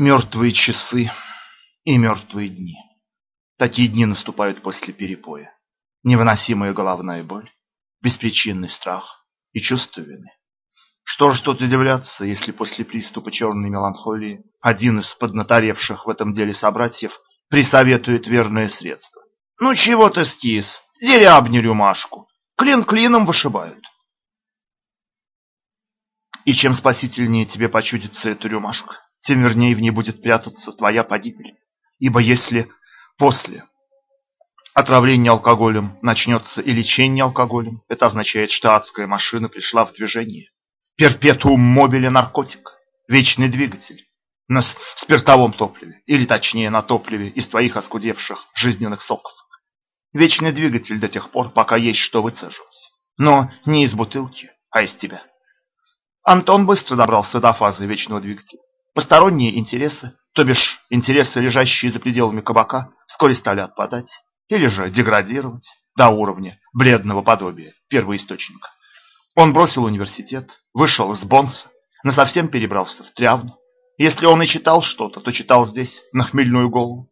Мертвые часы и мертвые дни. Такие дни наступают после перепоя. Невыносимая головная боль, беспричинный страх и чувство вины. Что же тут удивляться, если после приступа черной меланхолии один из поднаторевших в этом деле собратьев присоветует верное средство. Ну чего ты скис, дерябни рюмашку, клин клином вышибают. И чем спасительнее тебе почудится эта рюмашка, тем вернее в ней будет прятаться твоя погибель. Ибо если после отравления алкоголем начнется и лечение алкоголем, это означает, что адская машина пришла в движение. Перпетуум мобили наркотик, вечный двигатель на спиртовом топливе, или точнее на топливе из твоих оскудевших жизненных соков. Вечный двигатель до тех пор, пока есть что выцеживать. Но не из бутылки, а из тебя. Антон быстро добрался до фазы вечного двигателя. Посторонние интересы, то бишь интересы, лежащие за пределами кабака, вскоре стали отпадать или же деградировать до уровня бледного подобия первоисточника. Он бросил университет, вышел из Бонса, насовсем перебрался в Трявну. Если он и читал что-то, то читал здесь, на хмельную голову.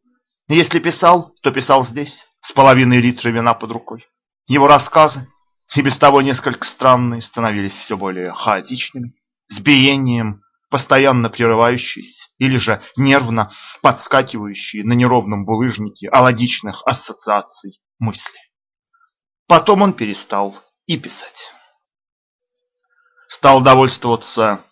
Если писал, то писал здесь, с половиной литра вина под рукой. Его рассказы, и без того несколько странные, становились все более хаотичными, с биением постоянно прерывающиеся или же нервно подскакивающие на неровном булыжнике алогичных ассоциаций мысли. Потом он перестал и писать. Стал довольствоваться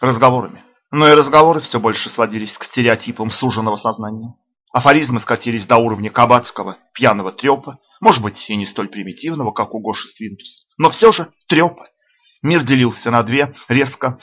разговорами, но и разговоры все больше сводились к стереотипам суженного сознания. Афоризмы скатились до уровня кабацкого пьяного трепа, может быть и не столь примитивного, как у Гоши Свинтус, но все же трепа. Мир делился на две резко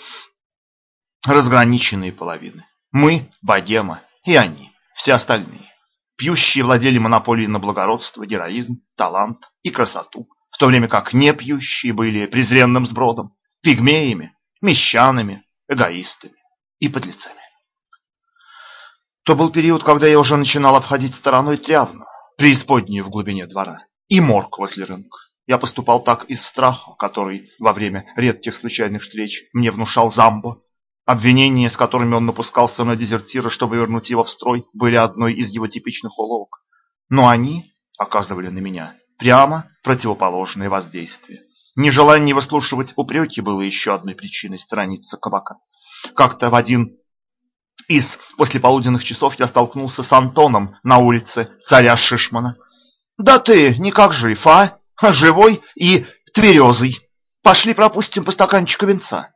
разграниченные половины. Мы, богема, и они, все остальные. Пьющие владели монополией на благородство, героизм, талант и красоту, в то время как непьющие были презренным сбродом, пигмеями, мещанами, эгоистами и подлецами. То был период, когда я уже начинал обходить стороной Трявну, преисподнюю в глубине двора, и морг возле рынка. Я поступал так из страха, который во время редких случайных встреч мне внушал Замбо, Обвинения, с которыми он напускался на дезертира, чтобы вернуть его в строй, были одной из его типичных уловок. Но они оказывали на меня прямо противоположное воздействие. Нежелание выслушивать упреки было еще одной причиной сторониться кабака. Как-то в один из послеполуденных часов я столкнулся с Антоном на улице царя Шишмана. «Да ты никак жив, а? Живой и тверезый. Пошли пропустим по стаканчику венца».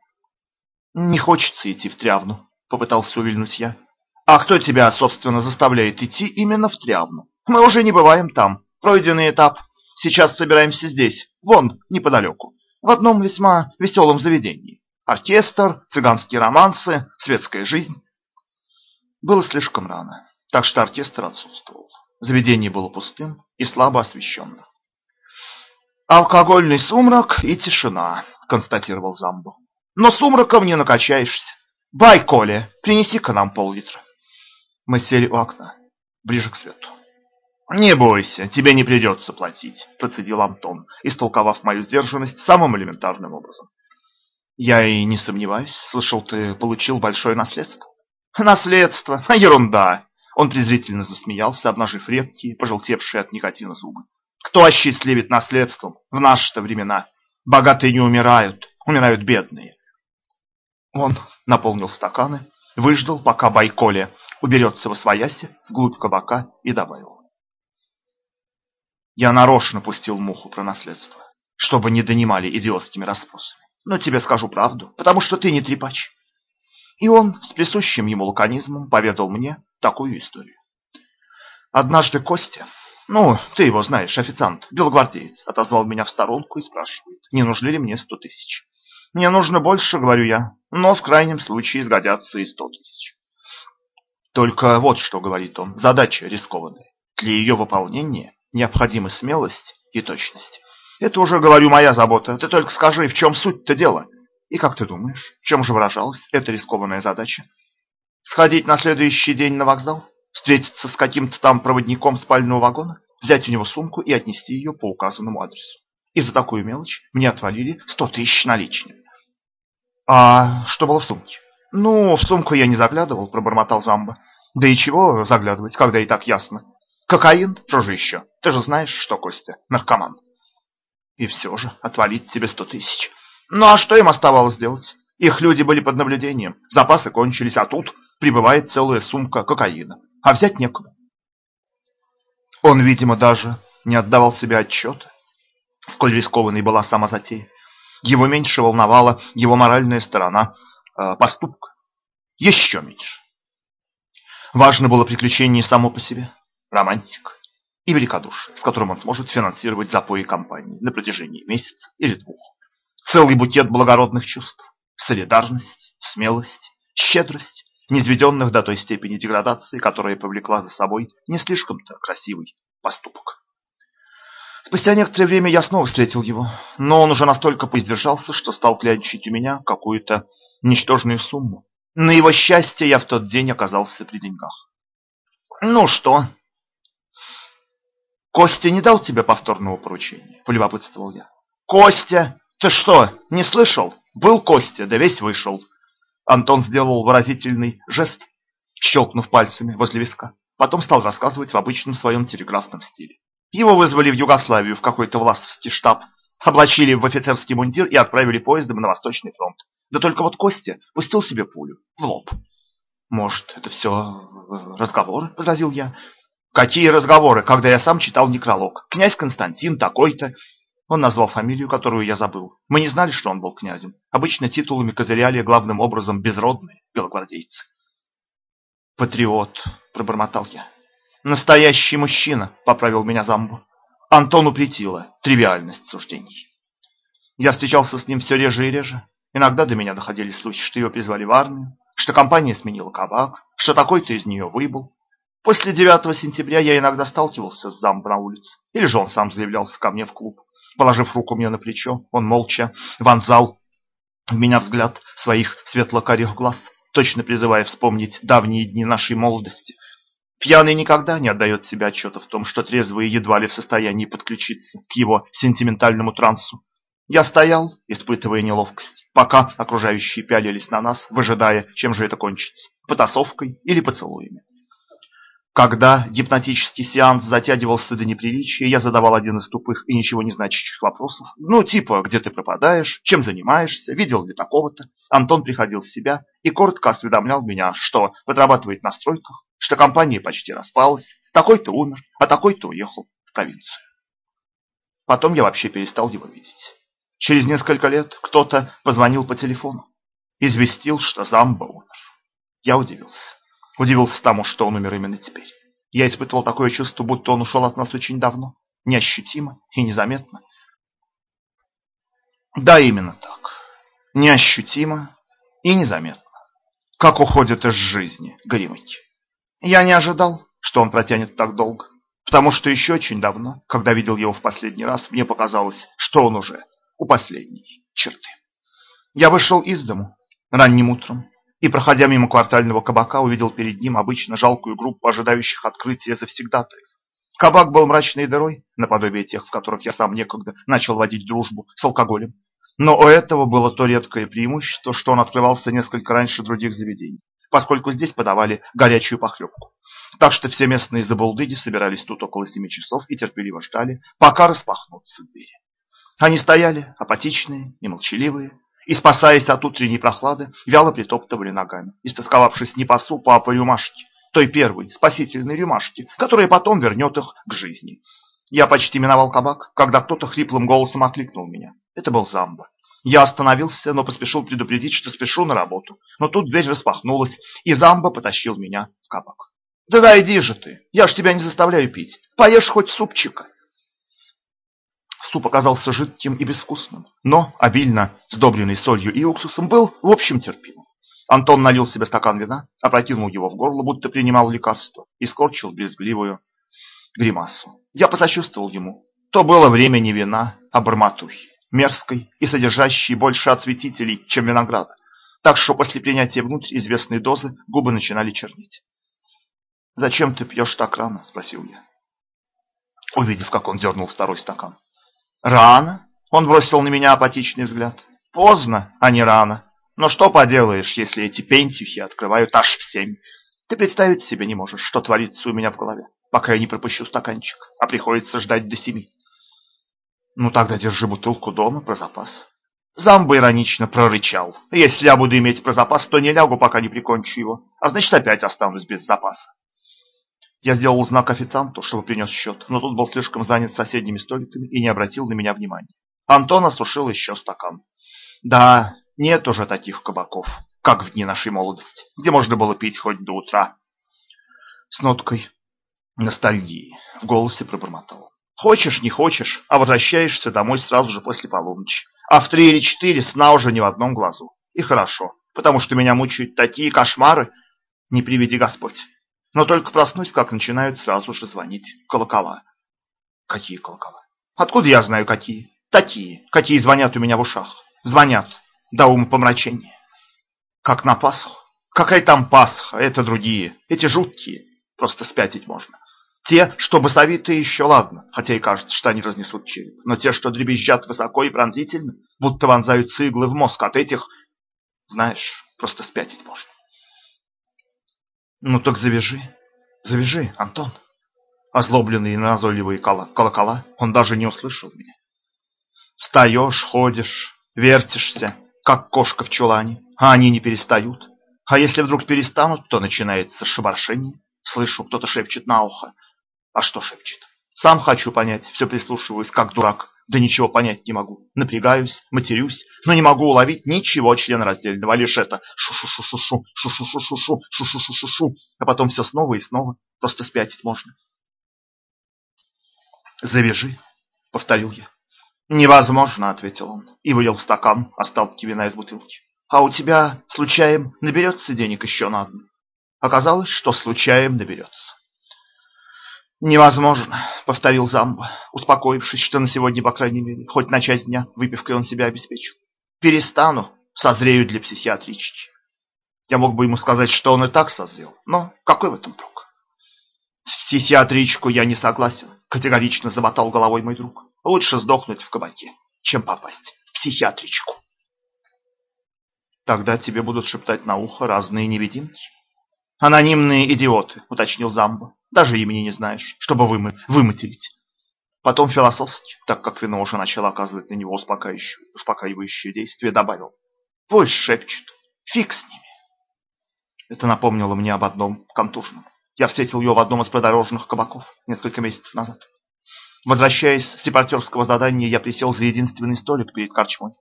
«Не хочется идти в Трявну», — попытался увильнуть я. «А кто тебя, собственно, заставляет идти именно в Трявну? Мы уже не бываем там. Пройденный этап. Сейчас собираемся здесь, вон, неподалеку, в одном весьма веселом заведении. Оркестр, цыганские романсы, светская жизнь». Было слишком рано, так что оркестр отсутствовал. Заведение было пустым и слабо освещенным. «Алкогольный сумрак и тишина», — констатировал Замбо. Но сумраком не накачаешься. Бай, Коля, принеси-ка нам пол-литра. Мы сели у окна, ближе к свету. «Не бойся, тебе не придется платить», – процедил Антон, истолковав мою сдержанность самым элементарным образом. «Я и не сомневаюсь. Слышал, ты получил большое наследство». «Наследство? А ерунда!» Он презрительно засмеялся, обнажив редкие, пожелтевшие от никотина зубы. «Кто осчастливит наследством в наши-то времена? Богатые не умирают, умирают бедные. Он наполнил стаканы, выждал, пока Байколе уберется во свояси вглубь кабака и добавил. Я нарочно пустил муху про наследство, чтобы не донимали идиотскими расспросами. Но тебе скажу правду, потому что ты не трепач. И он с присущим ему лаконизмом поведал мне такую историю. Однажды Костя, ну, ты его знаешь, официант, белогвардеец, отозвал меня в сторонку и спрашивает, не нужны ли мне сто тысяч. Мне нужно больше, говорю я, но в крайнем случае сгодятся и сто тысяч. Только вот что говорит он, задача рискованная. Для ее выполнения необходима смелость и точность. Это уже, говорю, моя забота. Ты только скажи, в чем суть-то дела? И как ты думаешь, в чем же выражалась эта рискованная задача? Сходить на следующий день на вокзал? Встретиться с каким-то там проводником спального вагона? Взять у него сумку и отнести ее по указанному адресу. И за такую мелочь мне отвалили сто тысяч наличными. А что было в сумке? Ну, в сумку я не заглядывал, пробормотал Замба. Да и чего заглядывать, когда и так ясно. Кокаин? Что же еще? Ты же знаешь, что Костя наркоман. И все же отвалить тебе сто тысяч. Ну а что им оставалось делать? Их люди были под наблюдением, запасы кончились, а тут прибывает целая сумка кокаина. А взять некуда. Он, видимо, даже не отдавал себе отчета, сколь рискованной была сама затея. Его меньше волновала его моральная сторона э, поступка. Еще меньше. Важно было приключение само по себе, романтик и великодушие, с которым он сможет финансировать запои компании на протяжении месяца или двух. Целый букет благородных чувств, солидарность, смелость, щедрость, низведенных до той степени деградации, которая повлекла за собой не слишком-то красивый поступок. Спустя некоторое время я снова встретил его, но он уже настолько поиздержался, что стал клянчить у меня какую-то ничтожную сумму. На его счастье я в тот день оказался при деньгах. «Ну что?» «Костя не дал тебе повторного поручения?» – полюбопытствовал я. «Костя! Ты что, не слышал? Был Костя, да весь вышел!» Антон сделал выразительный жест, щелкнув пальцами возле виска. Потом стал рассказывать в обычном своем телеграфном стиле. Его вызвали в Югославию в какой-то властовский штаб, облачили в офицерский мундир и отправили поездом на Восточный фронт. Да только вот Костя пустил себе пулю в лоб. «Может, это все э, разговоры?» – возразил я. «Какие разговоры, когда я сам читал некролог? Князь Константин такой-то...» Он назвал фамилию, которую я забыл. Мы не знали, что он был князем. Обычно титулами козыряли главным образом безродные белогвардейцы. «Патриот», – пробормотал я. «Настоящий мужчина», – поправил меня Замбу. Антону претила тривиальность суждений. Я встречался с ним все реже и реже. Иногда до меня доходили слухи, что его призвали в армию, что компания сменила кабак, что такой-то из нее выбыл. После 9 сентября я иногда сталкивался с замбо на улице, или же он сам заявлялся ко мне в клуб. Положив руку мне на плечо, он молча вонзал в меня взгляд своих светло-карих глаз, точно призывая вспомнить давние дни нашей молодости. Пьяный никогда не отдает себе отчета в том, что трезвый едва ли в состоянии подключиться к его сентиментальному трансу. Я стоял, испытывая неловкость, пока окружающие пялились на нас, выжидая, чем же это кончится – потасовкой или поцелуями. Когда гипнотический сеанс затягивался до неприличия, я задавал один из тупых и ничего не значащих вопросов. Ну, типа, где ты пропадаешь, чем занимаешься, видел ли такого-то. Антон приходил в себя и коротко осведомлял меня, что подрабатывает на стройках, что компания почти распалась, такой-то умер, а такой-то уехал в провинцию. Потом я вообще перестал его видеть. Через несколько лет кто-то позвонил по телефону, известил, что Замба умер. Я удивился. Удивился тому, что он умер именно теперь. Я испытывал такое чувство, будто он ушел от нас очень давно, неощутимо и незаметно. Да, именно так. Неощутимо и незаметно. Как уходит из жизни Горемыч. Я не ожидал, что он протянет так долго, потому что еще очень давно, когда видел его в последний раз, мне показалось, что он уже у последней черты. Я вышел из дому ранним утром, и, проходя мимо квартального кабака, увидел перед ним обычно жалкую группу ожидающих открытия завсегдатаев. Кабак был мрачной дырой, наподобие тех, в которых я сам некогда начал водить дружбу с алкоголем. Но у этого было то редкое преимущество, что он открывался несколько раньше других заведений, поскольку здесь подавали горячую похлебку. Так что все местные забулдыги собирались тут около семи часов и терпеливо ждали, пока распахнутся двери. Они стояли, апатичные и молчаливые, и, спасаясь от утренней прохлады, вяло притоптывали ногами, истосковавшись не по супу, а по рюмашке, той первой спасительной рюмашке, которая потом вернет их к жизни. Я почти миновал кабак, когда кто-то хриплым голосом окликнул меня. Это был Замба. Я остановился, но поспешил предупредить, что спешу на работу. Но тут дверь распахнулась, и Замба потащил меня в кабак. «Да дойди же ты, я ж тебя не заставляю пить. Поешь хоть супчика». Суп оказался жидким и безвкусным, но, обильно сдобренный солью и уксусом, был, в общем, терпимым. Антон налил себе стакан вина, опрокинул его в горло, будто принимал лекарство, и скорчил брезгливую гримасу. Я посочувствовал ему. То было время не вина, а барматухи, мерзкой и содержащей больше отсветителей, чем винограда. Так что после принятия внутрь известной дозы губы начинали чернеть. «Зачем ты пьешь так рано?» – спросил я, увидев, как он дернул второй стакан. Рано? Он бросил на меня апатичный взгляд. Поздно, а не рано. Но что поделаешь, если эти пентюхи открывают аж в семь? Ты представить себе не можешь, что творится у меня в голове, пока я не пропущу стаканчик, а приходится ждать до семи. Ну тогда держи бутылку дома про запас. Замба иронично прорычал. Если я буду иметь про запас, то не лягу, пока не прикончу его. А значит, опять останусь без запаса. Я сделал знак официанту, чтобы принес счет, но тот был слишком занят соседними столиками и не обратил на меня внимания. Антон осушил еще стакан. Да, нет уже таких кабаков, как в дни нашей молодости, где можно было пить хоть до утра. С ноткой ностальгии в голосе пробормотал. Хочешь, не хочешь, а возвращаешься домой сразу же после полуночи. А в три или четыре сна уже ни в одном глазу. И хорошо, потому что меня мучают такие кошмары, не приведи Господь. Но только проснусь, как начинают сразу же звонить колокола. Какие колокола? Откуда я знаю какие? Такие, какие звонят у меня в ушах. Звонят до ума помрачения. Как на Пасху. Какая там Пасха? Это другие. Эти жуткие. Просто спятить можно. Те, что басовитые, еще ладно, хотя и кажется, что они разнесут череп. Но те, что дребезжат высоко и пронзительно, будто вонзаются иглы в мозг, от этих, знаешь, просто спятить можно. Ну так завяжи, завяжи, Антон. Озлобленные и назойливые колокола, он даже не услышал меня. Встаешь, ходишь, вертишься, как кошка в чулане, а они не перестают. А если вдруг перестанут, то начинается шебаршение. Слышу, кто-то шепчет на ухо. А что шепчет? Сам хочу понять, все прислушиваюсь, как дурак. Да ничего понять не могу. Напрягаюсь, матерюсь, но не могу уловить ничего членораздельного, лишь это шу-шу-шу-шу-шу, шу-шу-шу-шу-шу, шу-шу-шу-шу-шу, а потом все снова и снова, просто спятить можно. «Завяжи», — повторил я. «Невозможно», — ответил он и вылил в стакан остатки вина из бутылки. «А у тебя, случаем, наберется денег еще на одну?» Оказалось, что случаем наберется. «Невозможно», — повторил Замба, успокоившись, что на сегодня, по крайней мере, хоть на часть дня выпивкой он себя обеспечил. «Перестану, созрею для психиатрички». Я мог бы ему сказать, что он и так созрел, но какой в этом прок? В психиатричку я не согласен, категорично замотал головой мой друг. Лучше сдохнуть в кабаке, чем попасть в психиатричку. Тогда тебе будут шептать на ухо разные невидимки. Анонимные идиоты, уточнил Замбо. Даже имени не знаешь, чтобы вымы выматерить. Потом философски, так как вино уже начало оказывать на него успокаивающее, успокаивающее действие, добавил. Пусть шепчут. Фиг с ними. Это напомнило мне об одном контужном. Я встретил ее в одном из продорожных кабаков несколько месяцев назад. Возвращаясь с репортерского задания, я присел за единственный столик перед корчмой.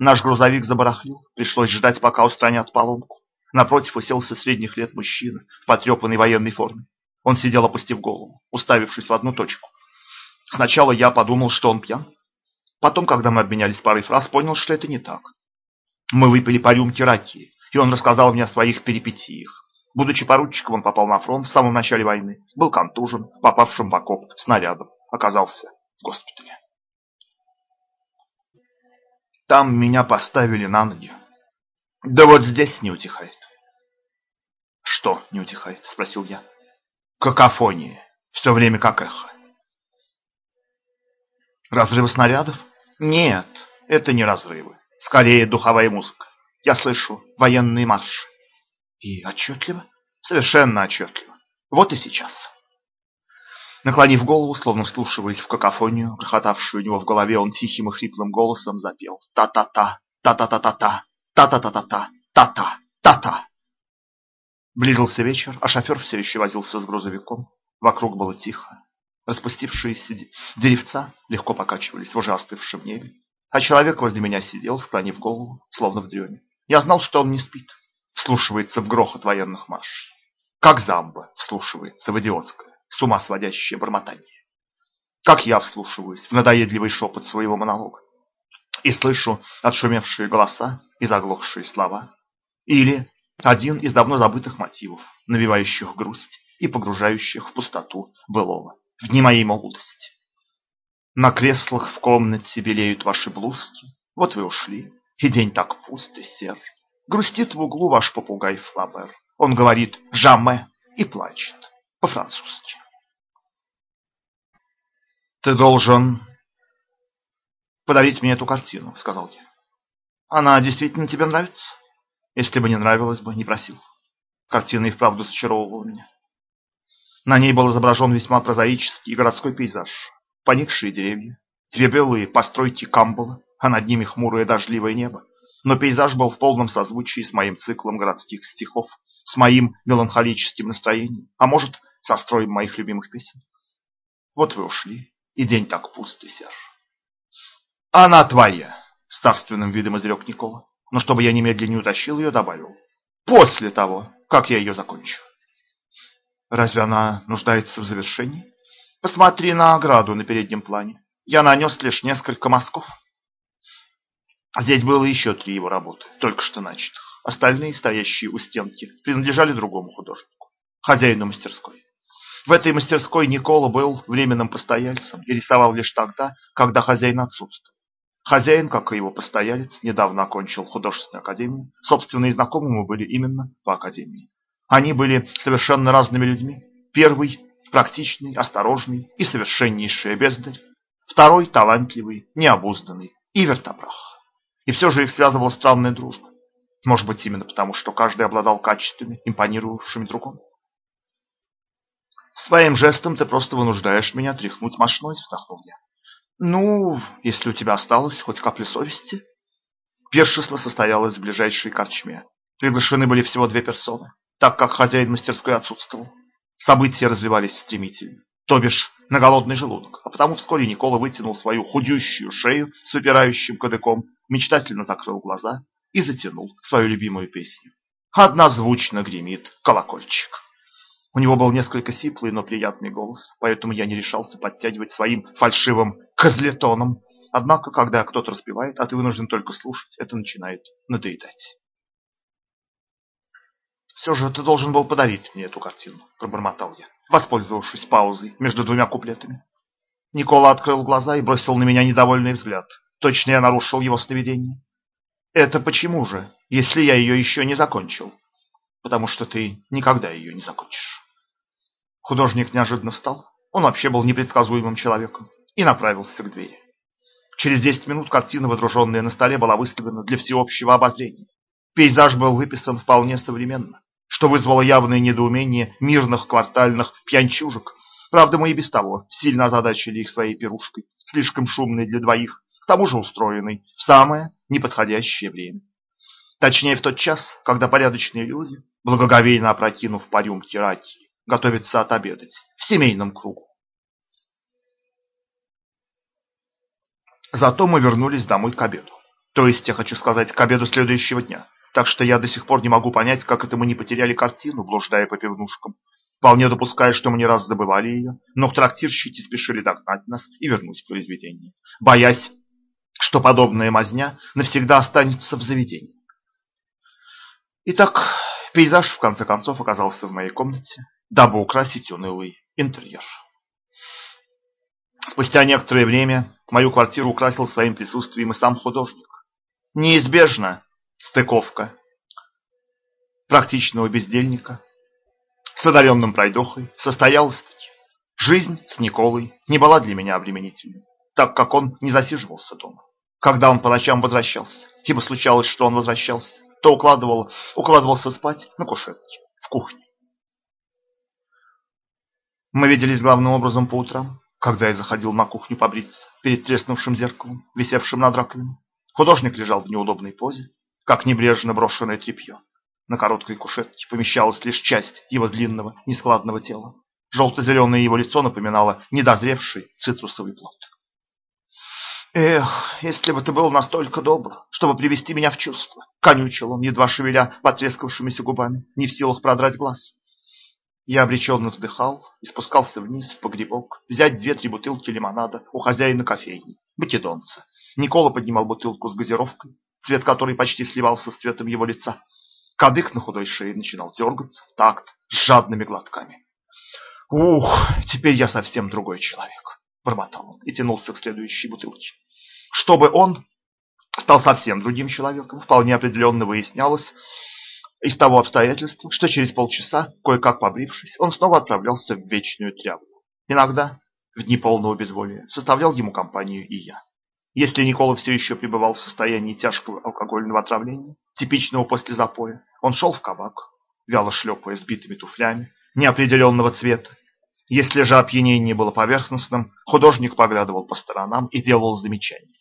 Наш грузовик забарахлил, пришлось ждать, пока устранят поломку. Напротив уселся средних лет мужчина в потрепанной военной форме. Он сидел, опустив голову, уставившись в одну точку. Сначала я подумал, что он пьян. Потом, когда мы обменялись парой фраз, понял, что это не так. Мы выпили по рюмке ракии, и он рассказал мне о своих перипетиях. Будучи поручиком, он попал на фронт в самом начале войны, был контужен, попавшим в окоп снарядом, оказался в госпитале. Там меня поставили на ноги. Да вот здесь не утихает. Что не утихает? Спросил я. Какофония. Все время как эхо. Разрывы снарядов? Нет, это не разрывы. Скорее духовая музыка. Я слышу военные марши. И отчетливо? Совершенно отчетливо. Вот и сейчас. Наклонив голову, словно вслушиваясь в какофонию, грохотавшую у него в голове, он тихим и хриплым голосом запел «Та-та-та, та-та-та-та-та, та-та-та-та-та, та-та, та-та». Близился вечер, а шофер все еще возился с грузовиком. Вокруг было тихо. Распустившиеся деревца легко покачивались в уже остывшем небе. А человек возле меня сидел, склонив голову, словно в дреме. Я знал, что он не спит, вслушивается в грохот военных маршей. Как замба вслушивается в идиотское, с ума сводящее бормотание. Как я вслушиваюсь в надоедливый шепот своего монолога. И слышу отшумевшие голоса и заглохшие слова. Или один из давно забытых мотивов, навевающих грусть и погружающих в пустоту былого, в дни моей молодости. На креслах в комнате белеют ваши блузки, вот вы ушли, и день так пуст и сер. Грустит в углу ваш попугай Флабер. Он говорит «жаме» и плачет по-французски. «Ты должен подарить мне эту картину», — сказал я. «Она действительно тебе нравится?» Если бы не нравилось бы, не просил. Картина и вправду зачаровывала меня. На ней был изображен весьма прозаический городской пейзаж. Поникшие деревья, две постройки камбала, а над ними хмурое дождливое небо. Но пейзаж был в полном созвучии с моим циклом городских стихов, с моим меланхолическим настроением, а может, со строем моих любимых песен. Вот вы ушли, и день так пустый, Серж. Она твоя, с царственным видом изрек Никола. Но чтобы я немедленно не утащил ее, добавил. После того, как я ее закончу. Разве она нуждается в завершении? Посмотри на ограду на переднем плане. Я нанес лишь несколько мазков. Здесь было еще три его работы, только что начатых. Остальные, стоящие у стенки, принадлежали другому художнику, хозяину мастерской. В этой мастерской Никола был временным постояльцем и рисовал лишь тогда, когда хозяин отсутствовал. Хозяин, как и его постоялец, недавно окончил художественную академию. Собственные знакомые мы были именно по академии. Они были совершенно разными людьми. Первый – практичный, осторожный и совершеннейший бездарь. Второй – талантливый, необузданный и вертопрах. И все же их связывала странная дружба. Может быть, именно потому, что каждый обладал качествами, импонировавшими другому. Своим жестом ты просто вынуждаешь меня тряхнуть мошной, вздохнул я. Ну, если у тебя осталось хоть капля совести. Пиршество состоялось в ближайшей корчме. Приглашены были всего две персоны, так как хозяин мастерской отсутствовал. События развивались стремительно, то бишь на голодный желудок, а потому вскоре Никола вытянул свою худющую шею с выпирающим кадыком, мечтательно закрыл глаза и затянул свою любимую песню. Однозвучно гремит колокольчик. У него был несколько сиплый, но приятный голос, поэтому я не решался подтягивать своим фальшивым козлетоном. Однако, когда кто-то распевает, а ты вынужден только слушать, это начинает надоедать. «Все же ты должен был подарить мне эту картину», – пробормотал я, воспользовавшись паузой между двумя куплетами. Никола открыл глаза и бросил на меня недовольный взгляд. Точно я нарушил его сновидение. «Это почему же, если я ее еще не закончил?» «Потому что ты никогда ее не закончишь». Художник неожиданно встал, он вообще был непредсказуемым человеком, и направился к двери. Через 10 минут картина, водруженная на столе, была выставлена для всеобщего обозрения. Пейзаж был выписан вполне современно, что вызвало явное недоумение мирных квартальных пьянчужек. Правда, мы и без того сильно озадачили их своей пирушкой, слишком шумной для двоих, к тому же устроенной в самое неподходящее время. Точнее, в тот час, когда порядочные люди, благоговейно опрокинув по рюмке раки, готовится отобедать в семейном кругу. Зато мы вернулись домой к обеду. То есть, я хочу сказать, к обеду следующего дня. Так что я до сих пор не могу понять, как это мы не потеряли картину, блуждая по пивнушкам. Вполне допускаю, что мы не раз забывали ее, но трактирщики спешили догнать нас и вернуть произведение, боясь, что подобная мазня навсегда останется в заведении. Итак, пейзаж в конце концов оказался в моей комнате, дабы украсить унылый интерьер. Спустя некоторое время мою квартиру украсил своим присутствием и сам художник. Неизбежно стыковка практичного бездельника с одаренным пройдохой состоялась-таки. Жизнь с Николой не была для меня обременительной, так как он не засиживался дома. Когда он по ночам возвращался, ибо случалось, что он возвращался, то укладывал, укладывался спать на кушетке в кухне. Мы виделись главным образом по утрам, когда я заходил на кухню побриться перед треснувшим зеркалом, висевшим над раковиной. Художник лежал в неудобной позе, как небрежно брошенное тряпье. На короткой кушетке помещалась лишь часть его длинного, нескладного тела. Желто-зеленое его лицо напоминало недозревший цитрусовый плод. «Эх, если бы ты был настолько добр, чтобы привести меня в чувство!» Конючил он, едва шевеля потрескавшимися губами, не в силах продрать глаз. Я обреченно вздыхал и спускался вниз в погребок, взять две-три бутылки лимонада у хозяина кофейни, бакедонца. Никола поднимал бутылку с газировкой, цвет которой почти сливался с цветом его лица. Кадык на худой шее начинал дергаться в такт с жадными глотками. «Ух, теперь я совсем другой человек», — бормотал он и тянулся к следующей бутылке. Чтобы он стал совсем другим человеком, вполне определенно выяснялось, из того обстоятельства, что через полчаса, кое-как побрившись, он снова отправлялся в вечную тряпку. Иногда, в дни полного безволия, составлял ему компанию и я. Если Никола все еще пребывал в состоянии тяжкого алкогольного отравления, типичного после запоя, он шел в кабак, вяло шлепая сбитыми туфлями, неопределенного цвета. Если же опьянение было поверхностным, художник поглядывал по сторонам и делал замечания.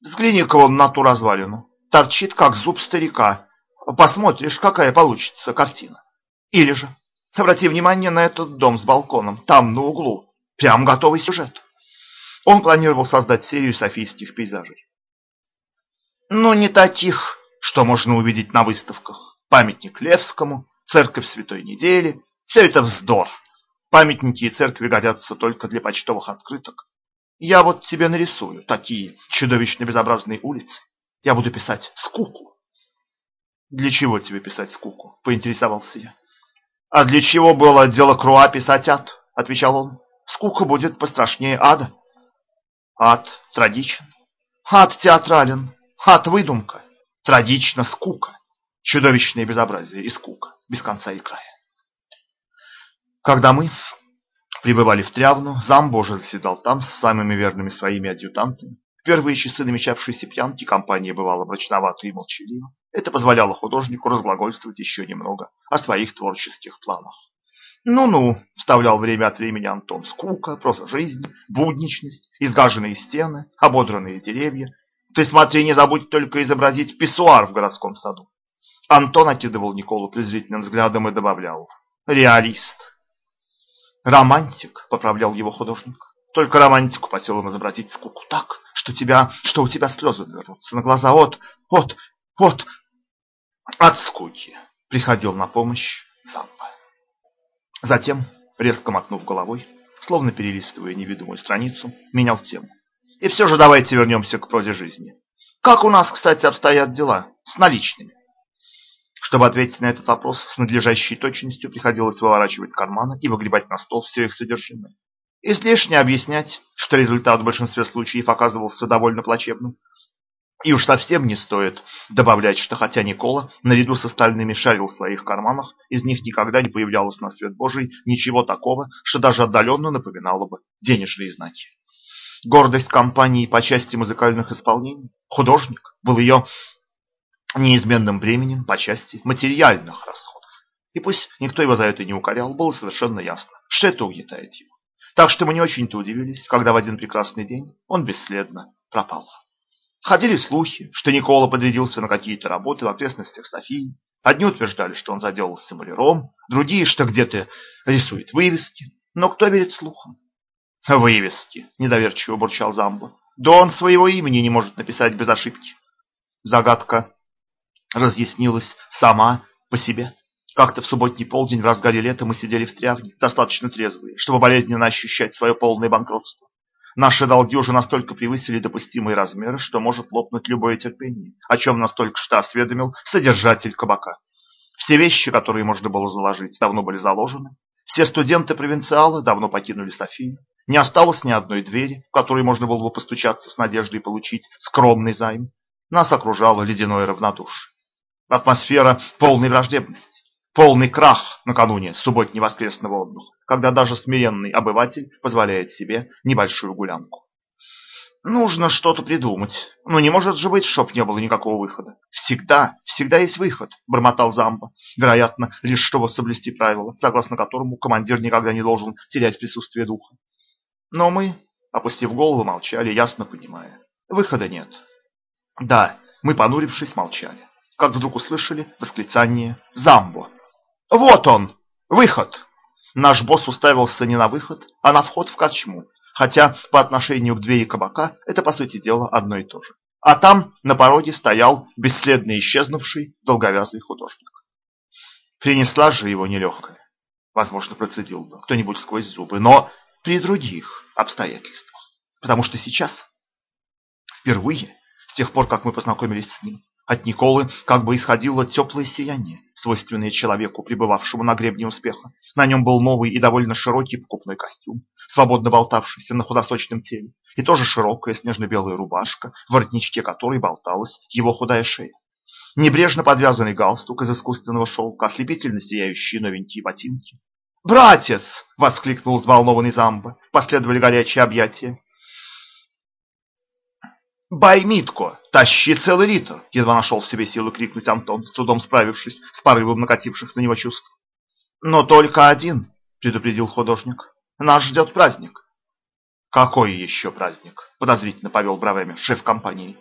Взгляни-ка вон на ту развалину. Торчит, как зуб старика. Посмотришь, какая получится картина. Или же, обрати внимание на этот дом с балконом, там, на углу. Прям готовый сюжет. Он планировал создать серию софийских пейзажей. Но не таких, что можно увидеть на выставках. Памятник Левскому, церковь Святой Недели – все это вздор. Памятники и церкви годятся только для почтовых открыток. Я вот тебе нарисую такие чудовищно безобразные улицы. Я буду писать скуку. Для чего тебе писать скуку? Поинтересовался я. А для чего было дело Круа писать ад? Отвечал он. Скука будет пострашнее ада. Ад трагичен. Ад театрален. Ад выдумка. Трагично скука. Чудовищное безобразие и скука. Без конца и края. Когда мы прибывали в Трявну, зам Божий заседал там с самыми верными своими адъютантами. В первые часы намечавшейся пьянки компания бывала мрачновата и молчалива. Это позволяло художнику разглагольствовать еще немного о своих творческих планах. «Ну-ну», – вставлял время от времени Антон, – «скука, проза жизни, будничность, изгаженные стены, ободранные деревья. Ты смотри, не забудь только изобразить писсуар в городском саду». Антон окидывал Николу презрительным взглядом и добавлял «реалист». Романтик, поправлял его художник. Только романтику по силам изобразить скуку так, что тебя, что у тебя слезы навернутся на глаза. Вот, вот, вот, от скуки приходил на помощь Замба. Затем, резко мотнув головой, словно перелистывая невидимую страницу, менял тему. И все же давайте вернемся к прозе жизни. Как у нас, кстати, обстоят дела с наличными? Чтобы ответить на этот вопрос с надлежащей точностью, приходилось выворачивать карманы и выгребать на стол все их содержимое. Излишне объяснять, что результат в большинстве случаев оказывался довольно плачевным. И уж совсем не стоит добавлять, что хотя Никола наряду с остальными шарил в своих карманах, из них никогда не появлялось на свет Божий ничего такого, что даже отдаленно напоминало бы денежные знаки. Гордость компании по части музыкальных исполнений, художник, был ее неизменным бременем по части материальных расходов. И пусть никто его за это не укорял, было совершенно ясно, что это угнетает его. Так что мы не очень-то удивились, когда в один прекрасный день он бесследно пропал. Ходили слухи, что Никола подрядился на какие-то работы в окрестностях Софии. Одни утверждали, что он заделался маляром, другие, что где-то рисует вывески. Но кто верит слухам? «Вывески», – недоверчиво бурчал Замбо. «Да он своего имени не может написать без ошибки». Загадка разъяснилась сама по себе. Как-то в субботний полдень в разгаре лета мы сидели в трявне, достаточно трезвые, чтобы болезненно ощущать свое полное банкротство. Наши долги уже настолько превысили допустимые размеры, что может лопнуть любое терпение, о чем нас только что осведомил содержатель кабака. Все вещи, которые можно было заложить, давно были заложены. Все студенты-провинциалы давно покинули Софию. Не осталось ни одной двери, в которой можно было бы постучаться с надеждой получить скромный займ. Нас окружало ледяное равнодушие. Атмосфера полной враждебности, полный крах накануне субботне-воскресного отдыха, когда даже смиренный обыватель позволяет себе небольшую гулянку. Нужно что-то придумать. Ну не может же быть, чтоб не было никакого выхода. Всегда, всегда есть выход, бормотал Замба. Вероятно, лишь чтобы соблюсти правила, согласно которому командир никогда не должен терять присутствие духа. Но мы, опустив голову, молчали, ясно понимая. Выхода нет. Да, мы, понурившись, молчали как вдруг услышали восклицание «Замбо!». «Вот он! Выход!» Наш босс уставился не на выход, а на вход в корчму, хотя по отношению к двери кабака это, по сути дела, одно и то же. А там на пороге стоял бесследно исчезнувший долговязый художник. Принесла же его нелегкая. Возможно, процедил бы кто-нибудь сквозь зубы, но при других обстоятельствах. Потому что сейчас, впервые, с тех пор, как мы познакомились с ним, от Николы как бы исходило теплое сияние, свойственное человеку, пребывавшему на гребне успеха. На нем был новый и довольно широкий покупной костюм, свободно болтавшийся на худосочном теле, и тоже широкая снежно-белая рубашка, в воротничке которой болталась его худая шея. Небрежно подвязанный галстук из искусственного шелка, ослепительно сияющие новенькие ботинки. «Братец!» — воскликнул взволнованный Замбо. Последовали горячие объятия. Баймитко, тащи целый литр!» Едва нашел в себе силы крикнуть Антон, с трудом справившись с порывом накативших на него чувств. «Но только один!» – предупредил художник. «Нас ждет праздник!» «Какой еще праздник?» – подозрительно повел бровями шеф компании.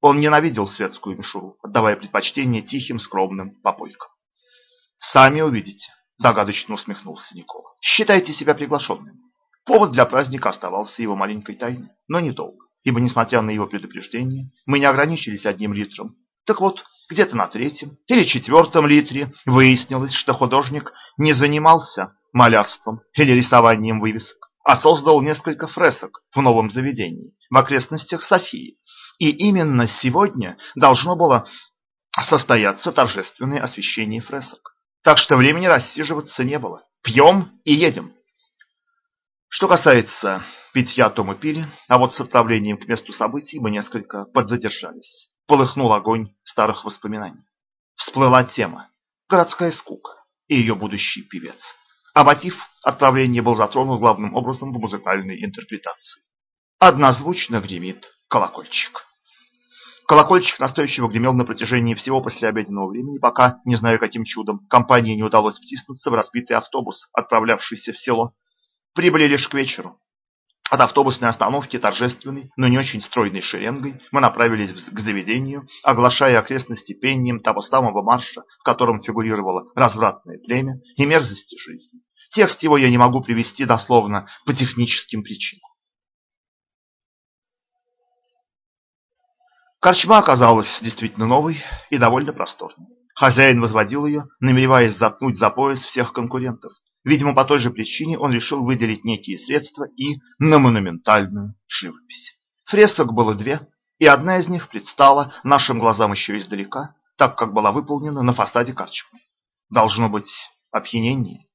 Он ненавидел светскую мишуру, отдавая предпочтение тихим, скромным попойкам. «Сами увидите», – загадочно усмехнулся Никола. «Считайте себя приглашенным». Повод для праздника оставался его маленькой тайной, но недолго ибо, несмотря на его предупреждение, мы не ограничились одним литром. Так вот, где-то на третьем или четвертом литре выяснилось, что художник не занимался малярством или рисованием вывесок, а создал несколько фресок в новом заведении в окрестностях Софии. И именно сегодня должно было состояться торжественное освещение фресок. Так что времени рассиживаться не было. Пьем и едем. Что касается питья, то мы пили, а вот с отправлением к месту событий мы несколько подзадержались. Полыхнул огонь старых воспоминаний. Всплыла тема «Городская скука» и ее будущий певец. А мотив отправления был затронут главным образом в музыкальной интерпретации. Однозвучно гремит колокольчик. Колокольчик настойчиво гремел на протяжении всего послеобеденного времени, пока, не знаю каким чудом, компании не удалось втиснуться в разбитый автобус, отправлявшийся в село. Прибыли лишь к вечеру. От автобусной остановки торжественной, но не очень стройной шеренгой мы направились к заведению, оглашая окрестности пением того самого марша, в котором фигурировало развратное племя и мерзости жизни. Текст его я не могу привести дословно по техническим причинам. Корчма оказалась действительно новой и довольно просторной. Хозяин возводил ее, намереваясь заткнуть за пояс всех конкурентов. Видимо, по той же причине он решил выделить некие средства и на монументальную живопись. Фресок было две, и одна из них предстала нашим глазам еще издалека, так как была выполнена на фасаде карчмы. Должно быть опьянение,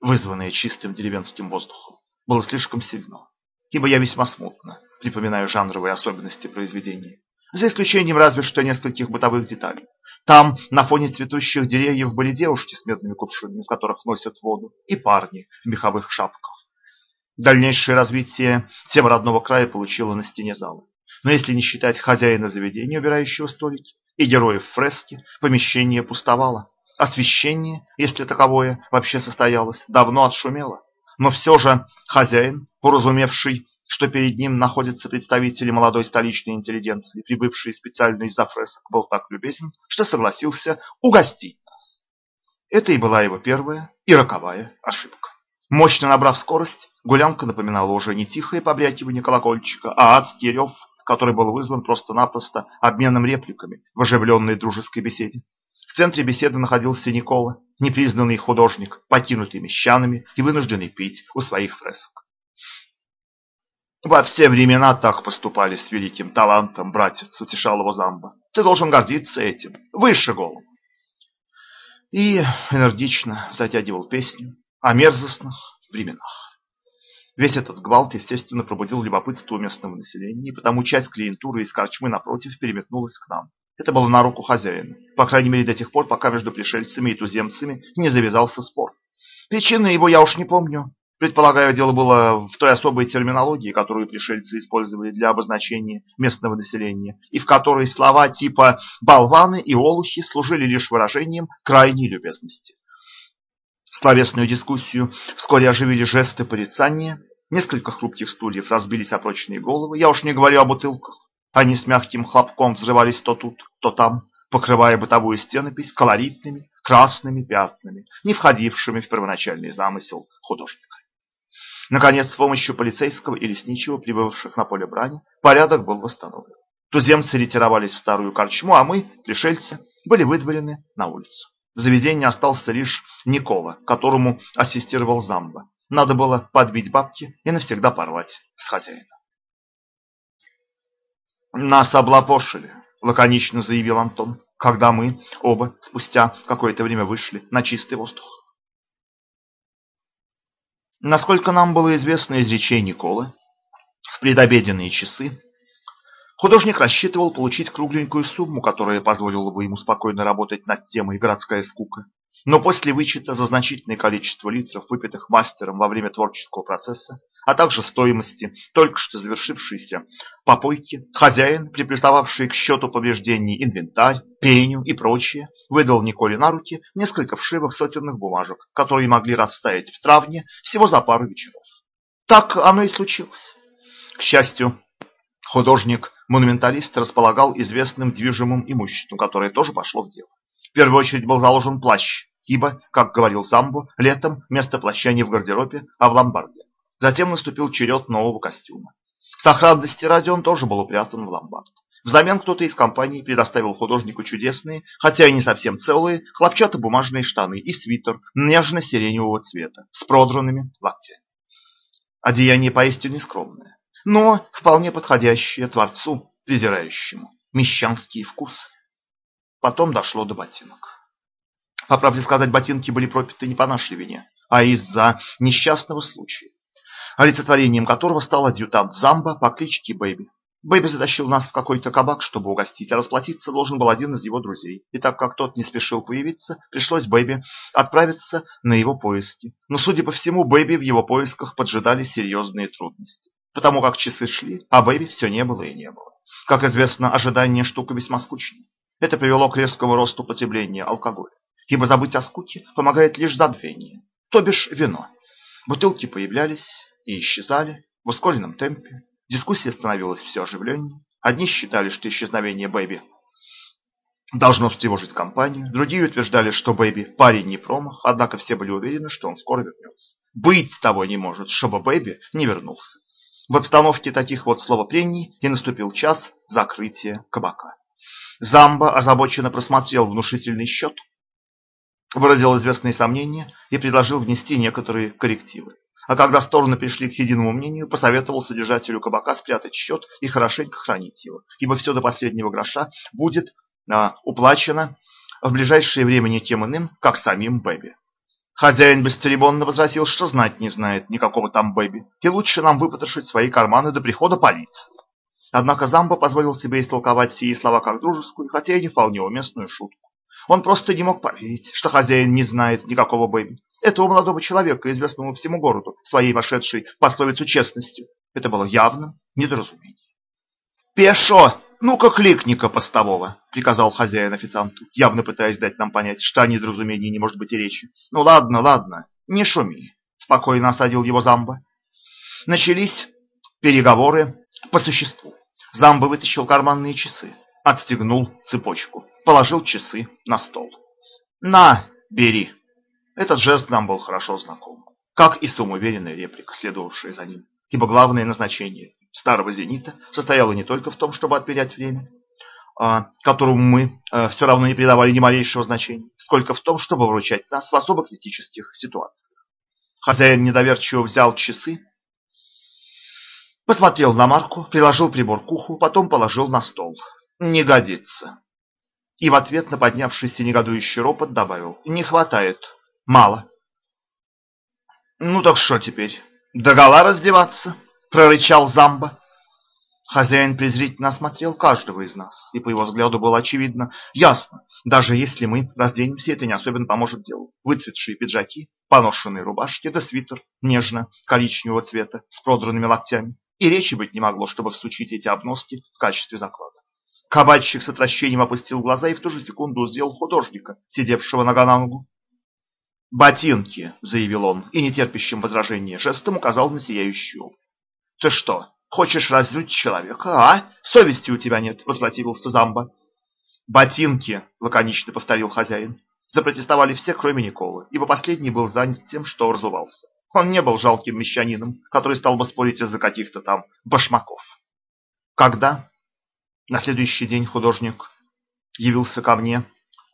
вызванное чистым деревенским воздухом, было слишком сильно, ибо я весьма смутно припоминаю жанровые особенности произведения за исключением разве что нескольких бытовых деталей. Там на фоне цветущих деревьев были девушки с медными кувшинами, в которых носят воду, и парни в меховых шапках. Дальнейшее развитие тема родного края получила на стене зала. Но если не считать хозяина заведения, убирающего столики, и героев фрески, помещение пустовало. Освещение, если таковое вообще состоялось, давно отшумело. Но все же хозяин, уразумевший что перед ним находятся представители молодой столичной интеллигенции, прибывшие специально из-за фресок, был так любезен, что согласился угостить нас. Это и была его первая и роковая ошибка. Мощно набрав скорость, гулянка напоминала уже не тихое побрякивание колокольчика, а адский рев, который был вызван просто-напросто обменом репликами в оживленной дружеской беседе. В центре беседы находился Никола, непризнанный художник, покинутый мещанами и вынужденный пить у своих фресок. Во все времена так поступали с великим талантом, братец, утешал его Замба. Ты должен гордиться этим. Выше голову. И энергично затягивал песню о мерзостных временах. Весь этот гвалт, естественно, пробудил любопытство у местного населения, и потому часть клиентуры из корчмы напротив переметнулась к нам. Это было на руку хозяина, по крайней мере до тех пор, пока между пришельцами и туземцами не завязался спор. Причины его я уж не помню, Предполагаю, дело было в той особой терминологии, которую пришельцы использовали для обозначения местного населения, и в которой слова типа «болваны» и «олухи» служили лишь выражением крайней любезности. Словесную дискуссию вскоре оживили жесты порицания, несколько хрупких стульев разбились о прочные головы, я уж не говорю о бутылках. Они с мягким хлопком взрывались то тут, то там, покрывая бытовую стенопись колоритными красными пятнами, не входившими в первоначальный замысел художника. Наконец, с помощью полицейского и лесничего, прибывших на поле брани, порядок был восстановлен. Туземцы ретировались в старую корчму, а мы, пришельцы, были выдворены на улицу. В заведении остался лишь Никола, которому ассистировал Замба. Надо было подбить бабки и навсегда порвать с хозяином. «Нас облапошили», — лаконично заявил Антон, когда мы оба спустя какое-то время вышли на чистый воздух. Насколько нам было известно из речей Николы, в предобеденные часы Художник рассчитывал получить кругленькую сумму, которая позволила бы ему спокойно работать над темой «Городская скука». Но после вычета за значительное количество литров, выпитых мастером во время творческого процесса, а также стоимости только что завершившейся попойки, хозяин, приплюсовавший к счету повреждений инвентарь, пеню и прочее, выдал Николе на руки несколько вшивых сотенных бумажек, которые могли растаять в травне всего за пару вечеров. Так оно и случилось. К счастью, художник-монументалист располагал известным движимым имуществом, которое тоже пошло в дело. В первую очередь был заложен плащ, ибо, как говорил Замбо, летом место плаща не в гардеробе, а в ломбарде. Затем наступил черед нового костюма. Сохранности ради он тоже был упрятан в ломбард. Взамен кто-то из компании предоставил художнику чудесные, хотя и не совсем целые, хлопчатобумажные штаны и свитер нежно-сиреневого цвета с продранными локтями. Одеяние поистине скромное, но вполне подходящее творцу, презирающему мещанские вкусы. Потом дошло до ботинок. По правде сказать, ботинки были пропиты не по нашей вине, а из-за несчастного случая олицетворением которого стал адъютант Замба по кличке Бэби. Бэби затащил нас в какой-то кабак, чтобы угостить, а расплатиться должен был один из его друзей. И так как тот не спешил появиться, пришлось Бэби отправиться на его поиски. Но, судя по всему, Бэби в его поисках поджидали серьезные трудности. Потому как часы шли, а Бэби все не было и не было. Как известно, ожидание штука весьма скучная. Это привело к резкому росту потребления алкоголя. Ибо забыть о скуке помогает лишь забвение, то бишь вино. Бутылки появлялись, и исчезали в ускоренном темпе. Дискуссия становилась все оживленнее. Одни считали, что исчезновение Бэби должно встревожить компанию, другие утверждали, что Бэби парень не промах, однако все были уверены, что он скоро вернется. Быть того не может, чтобы Бэби не вернулся. В обстановке таких вот словопрений и наступил час закрытия кабака. Замба озабоченно просмотрел внушительный счет, выразил известные сомнения и предложил внести некоторые коррективы. А когда стороны пришли к единому мнению, посоветовал содержателю кабака спрятать счет и хорошенько хранить его, ибо все до последнего гроша будет а, уплачено в ближайшее время не тем иным, как самим Бэби. Хозяин бесцеремонно возразил, что знать не знает никакого там Бэби, и лучше нам выпотрошить свои карманы до прихода полиции. Однако Замбо позволил себе истолковать сии слова как дружескую, хотя и не вполне уместную шутку. Он просто не мог поверить, что хозяин не знает никакого Бэби. Этого молодого человека, известному всему городу, своей вошедшей пословицу честностью, это было явным недоразумением. «Пешо! Ну-ка кликни-ка постового!» — приказал хозяин официанту, явно пытаясь дать нам понять, что о недоразумении не может быть и речи. «Ну ладно, ладно, не шуми!» — спокойно осадил его Замба. Начались переговоры по существу. Замба вытащил карманные часы, отстегнул цепочку, положил часы на стол. «На, бери!» Этот жест нам был хорошо знаком, как и самоуверенная реплика, следовавшая за ним. Ибо главное назначение старого «Зенита» состояло не только в том, чтобы отмерять время, а, которому мы а, все равно не придавали ни малейшего значения, сколько в том, чтобы выручать нас в особо критических ситуациях. Хозяин недоверчиво взял часы, посмотрел на марку, приложил прибор к уху, потом положил на стол. «Не годится». И в ответ на поднявшийся негодующий ропот добавил «Не хватает Мало. Ну так что теперь? Догола раздеваться? Прорычал Замба. Хозяин презрительно осмотрел каждого из нас, и по его взгляду было очевидно, ясно, даже если мы разденемся, это не особенно поможет делу. Выцветшие пиджаки, поношенные рубашки да свитер нежно-коричневого цвета с продранными локтями. И речи быть не могло, чтобы всучить эти обноски в качестве заклада. Кабачик с отвращением опустил глаза и в ту же секунду узрел художника, сидевшего нога на ногу. «Ботинки», — заявил он, и нетерпящим возражения жестом указал на обувь. «Ты что, хочешь раздуть человека, а? Совести у тебя нет», — воспротивился Замба. «Ботинки», — лаконично повторил хозяин. Запротестовали все, кроме Николы, ибо последний был занят тем, что разувался. Он не был жалким мещанином, который стал бы спорить из-за каких-то там башмаков. Когда на следующий день художник явился ко мне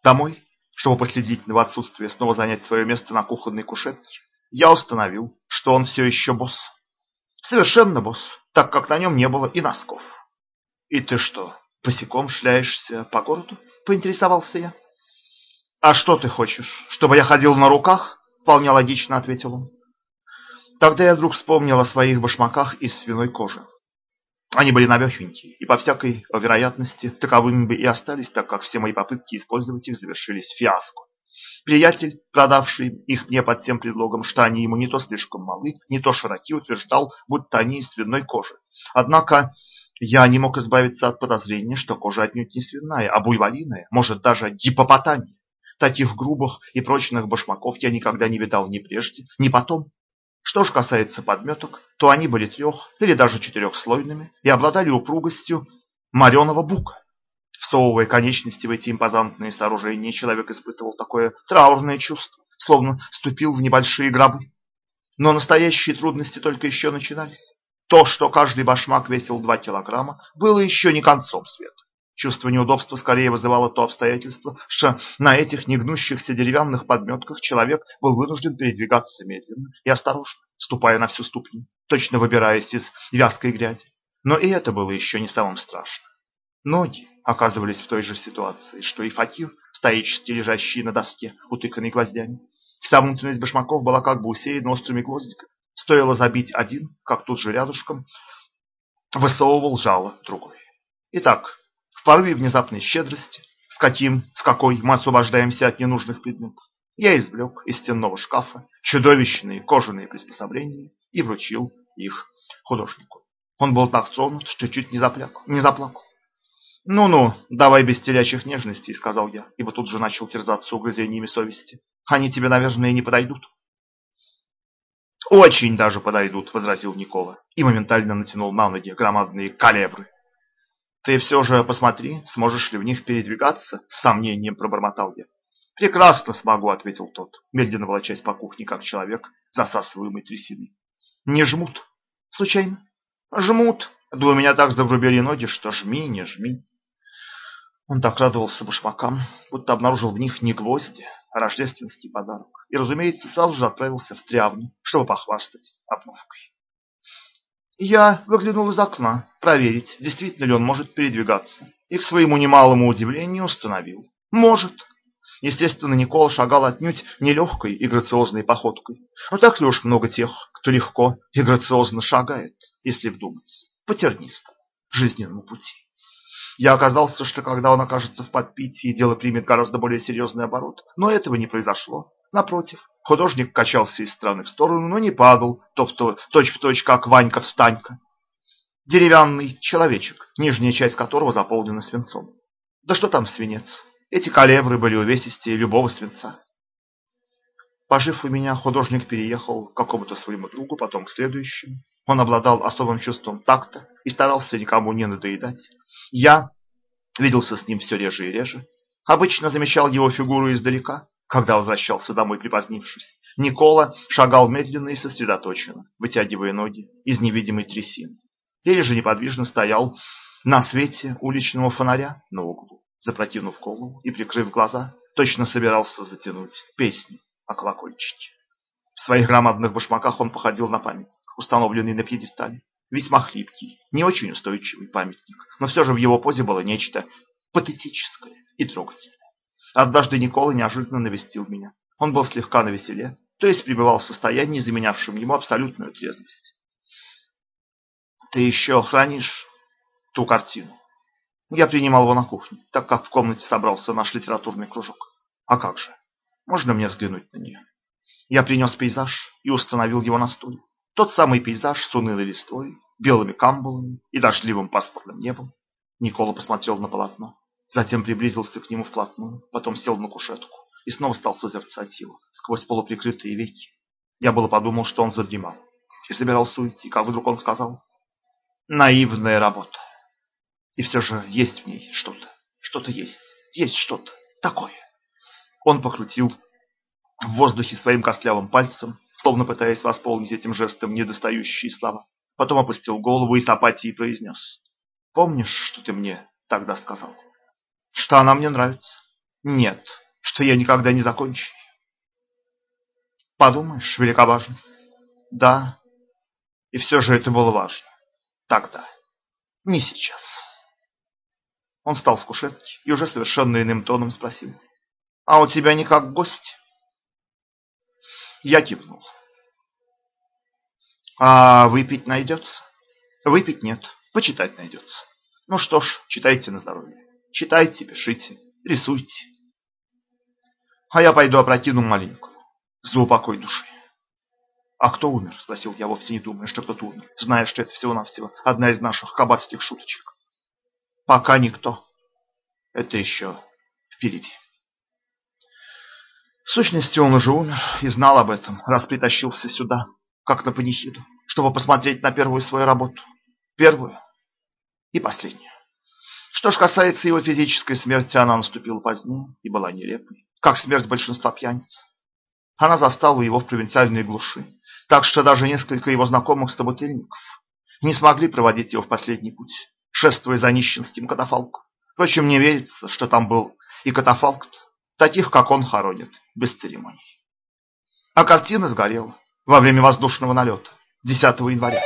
домой, чтобы после длительного отсутствия снова занять свое место на кухонной кушетке, я установил, что он все еще босс. Совершенно босс, так как на нем не было и носков. «И ты что, босиком шляешься по городу?» – поинтересовался я. «А что ты хочешь, чтобы я ходил на руках?» – вполне логично ответил он. Тогда я вдруг вспомнил о своих башмаках из свиной кожи. Они были навехенькие, и по всякой вероятности таковыми бы и остались, так как все мои попытки использовать их завершились фиаско. Приятель, продавший их мне под тем предлогом, что они ему не то слишком малы, не то широки, утверждал, будто они из свиной кожи. Однако я не мог избавиться от подозрения, что кожа отнюдь не свиная, а буйволиная, может даже гипопотамия. Таких грубых и прочных башмаков я никогда не видал ни прежде, ни потом. Что же касается подметок, то они были трех или даже четырехслойными и обладали упругостью мореного бука. Всовывая конечности в эти импозантные сооружения, человек испытывал такое траурное чувство, словно ступил в небольшие гробы. Но настоящие трудности только еще начинались. То, что каждый башмак весил два килограмма, было еще не концом света. Чувство неудобства скорее вызывало то обстоятельство, что на этих негнущихся деревянных подметках человек был вынужден передвигаться медленно и осторожно, ступая на всю ступню, точно выбираясь из вязкой грязи. Но и это было еще не самым страшным. Ноги оказывались в той же ситуации, что и факир, стоически лежащий на доске, утыканный гвоздями. Вся внутренность башмаков была как бы усеяна острыми гвоздиками. Стоило забить один, как тут же рядышком высовывал жало другой. Итак, в порыве внезапной щедрости, с, каким, с какой мы освобождаемся от ненужных предметов, я извлек из стенного шкафа чудовищные кожаные приспособления и вручил их художнику. Он был так тронут, что чуть не заплакал. Не заплакал. «Ну-ну, давай без телячьих нежностей», — сказал я, ибо тут же начал терзаться угрызениями совести. «Они тебе, наверное, не подойдут». «Очень даже подойдут», — возразил Никола и моментально натянул на ноги громадные калевры. Ты все же посмотри, сможешь ли в них передвигаться, с сомнением пробормотал я. Прекрасно смогу, ответил тот, медленно волочась по кухне, как человек, засасываемый трясиной. Не жмут. Случайно? Жмут. Да у меня так заврубели ноги, что жми, не жми. Он так радовался башмакам, будто обнаружил в них не гвозди, а рождественский подарок. И, разумеется, сразу же отправился в Трявню, чтобы похвастать обновкой. Я выглянул из окна, проверить, действительно ли он может передвигаться, и к своему немалому удивлению установил. Может. Естественно, Никола шагал отнюдь нелегкой и грациозной походкой. Но так ли уж много тех, кто легко и грациозно шагает, если вдуматься, по тернистому жизненному пути. Я оказался, что когда он окажется в подпитии, дело примет гораздо более серьезный оборот. Но этого не произошло. Напротив, художник качался из стороны в сторону, но не падал, то в то, точь в точь, как Ванька-встанька. Деревянный человечек, нижняя часть которого заполнена свинцом. Да что там свинец? Эти калевры были увесистее любого свинца. Пожив у меня, художник переехал к какому-то своему другу, потом к следующему. Он обладал особым чувством такта и старался никому не надоедать. Я виделся с ним все реже и реже. Обычно замечал его фигуру издалека, когда возвращался домой припозднившись. Никола шагал медленно и сосредоточенно, вытягивая ноги из невидимой трясины. Или же неподвижно стоял на свете уличного фонаря на углу, запрокинув голову и прикрыв глаза, точно собирался затянуть песню о колокольчике. В своих громадных башмаках он походил на памятник, установленный на пьедестале. Весьма хлипкий, не очень устойчивый памятник, но все же в его позе было нечто патетическое и трогательное. Однажды Никола неожиданно навестил меня. Он был слегка навеселе, то есть пребывал в состоянии, заменявшем ему абсолютную трезвость. «Ты еще хранишь ту картину?» Я принимал его на кухне, так как в комнате собрался наш литературный кружок. А как же? Можно мне взглянуть на нее? Я принес пейзаж и установил его на стуле. Тот самый пейзаж с унылой листвой, белыми камбулами и дождливым пасмурным небом. Никола посмотрел на полотно. Затем приблизился к нему вплотную, потом сел на кушетку и снова стал созерцать его сквозь полуприкрытые веки. Я было подумал, что он задремал, и собирался уйти, как вдруг он сказал «Наивная работа». И все же есть в ней что-то, что-то есть, есть что-то такое. Он покрутил в воздухе своим костлявым пальцем, словно пытаясь восполнить этим жестом недостающие слова. Потом опустил голову и с апатией произнес. «Помнишь, что ты мне тогда сказал?» Что она мне нравится? Нет, что я никогда не закончу. Подумаешь, великоважность. Да, и все же это было важно. Тогда, не сейчас. Он встал с кушетки и уже совершенно иным тоном спросил. А у тебя не как гость? Я кивнул. А выпить найдется? Выпить нет. почитать найдется. Ну что ж, читайте на здоровье. Читайте, пишите, рисуйте. А я пойду опрокину маленькую, за упокой души. «А кто умер?» – спросил я, вовсе не думая, что кто-то умер, зная, что это всего-навсего одна из наших кабацких шуточек. «Пока никто. Это еще впереди». В сущности, он уже умер и знал об этом, раз притащился сюда, как на панихиду, чтобы посмотреть на первую свою работу. Первую и последнюю. Что ж касается его физической смерти, она наступила позднее и была нелепой, как смерть большинства пьяниц. Она застала его в провинциальной глуши, так что даже несколько его знакомых собутыльников не смогли проводить его в последний путь, шествуя за нищенским катафалком. Впрочем, не верится, что там был и катафалк -то. Таких, как он, хоронят без церемоний. А картина сгорела во время воздушного налета 10 января.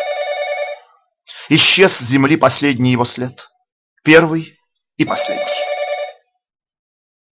Исчез с земли последний его след. Первый и последний.